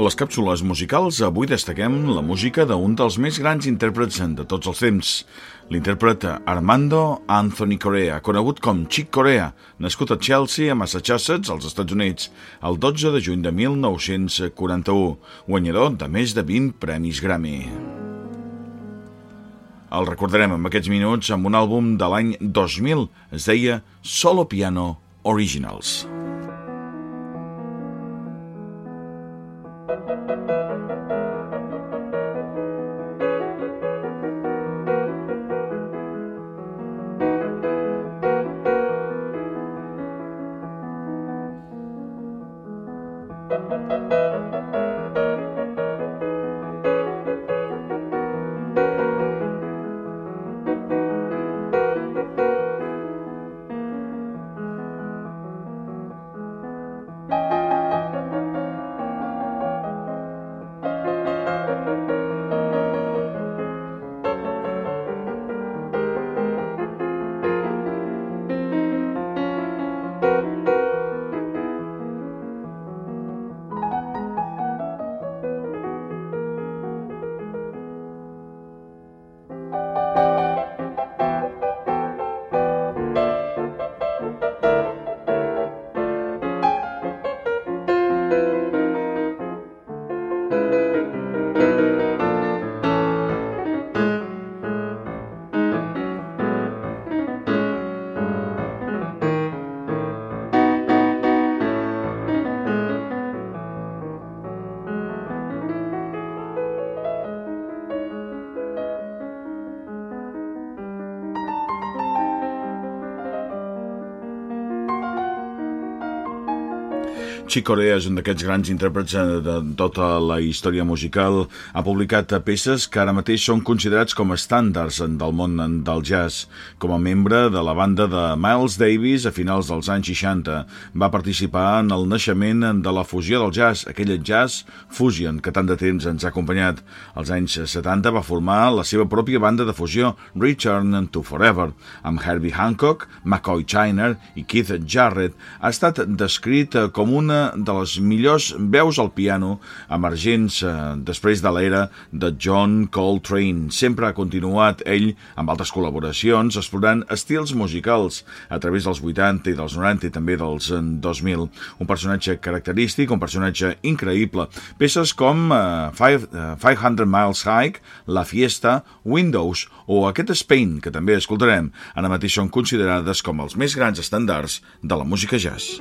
A les càpsules musicals avui destaquem la música d'un dels més grans intèrprets de tots els temps, l'intèrpret Armando Anthony Correa, conegut com Chick Corea, nascut a Chelsea, a Massachusetts, als Estats Units, el 12 de juny de 1941, guanyador de més de 20 premis Grammy. El recordarem en aquests minuts amb un àlbum de l'any 2000, es deia Solo Piano Originals. Chick Corea és un d'aquests grans intèrprets eh, de tota la història musical. Ha publicat peces que ara mateix són considerats com estàndards del món del jazz. Com a membre de la banda de Miles Davis a finals dels anys 60, va participar en el naixement de la fusió del jazz, aquella jazz fusion que tant de temps ens ha acompanyat. Als anys 70 va formar la seva pròpia banda de fusió, Return to Forever, amb Herbie Hancock, McCoy Tyner i Keith Jarrett. Ha estat descrit com una de les millors veus al piano emergents eh, després de l'era de John Coltrane. Sempre ha continuat ell amb altres col·laboracions explorant estils musicals a través dels 80 i dels 90 i també dels 2000. Un personatge característic, un personatge increïble. Peces com uh, Five, uh, 500 Miles High, La Fiesta, Windows o aquest Spain, que també escoltarem, ara mateix són considerades com els més grans estàndards de la música jazz.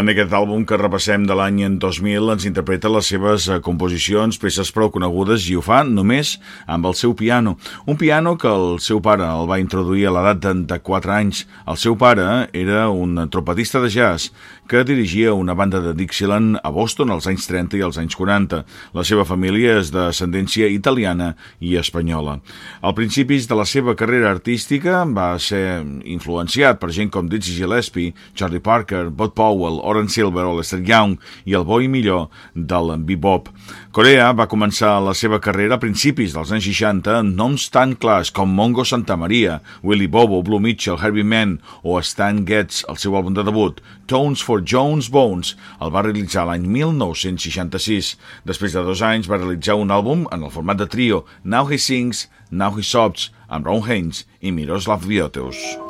En aquest àlbum que repassem de l'any 2000 ens interpreta les seves eh, composicions, peces prou conegudes i ho fa només amb el seu piano. Un piano que el seu pare el va introduir a l'edat de 4 anys. El seu pare era un trompetista de jazz que dirigia una banda de Dixieland a Boston als anys 30 i als anys 40. La seva família és d'ascendència italiana i espanyola. Al principis de la seva carrera artística va ser influenciat per gent com Dizzy Gillespie, Charlie Parker, Bud Powell Oren Silver o Lester Young i el bo i millor del bebop. Corea va començar la seva carrera a principis dels anys 60 amb noms tan clars com Mongo Santa Maria, Willy Bobo, Blue Mitchell, Herbie Mann o Stan Getz, el seu àlbum de debut. Tones for Jones Bones el va realitzar l'any 1966. Després de dos anys va realitzar un àlbum en el format de trio Now He Sings, Now He Sobs, amb Ron Haynes i Miroslav Vioteus.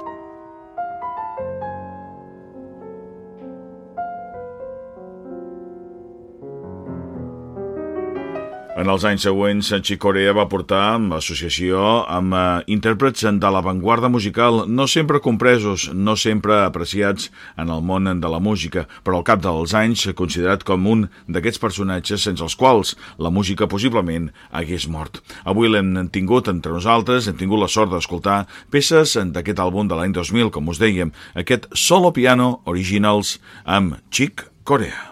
En els anys següents, Corea va portar associació amb eh, intèrprets de l'avantguarda musical, no sempre compresos, no sempre apreciats en el món de la música, però al cap dels anys considerat com un d'aquests personatges sense els quals la música possiblement hagués mort. Avui l'hem tingut entre nosaltres, hem tingut la sort d'escoltar peces d'aquest àlbum de l'any 2000, com us dèiem, aquest solo piano originals amb Chic Corea.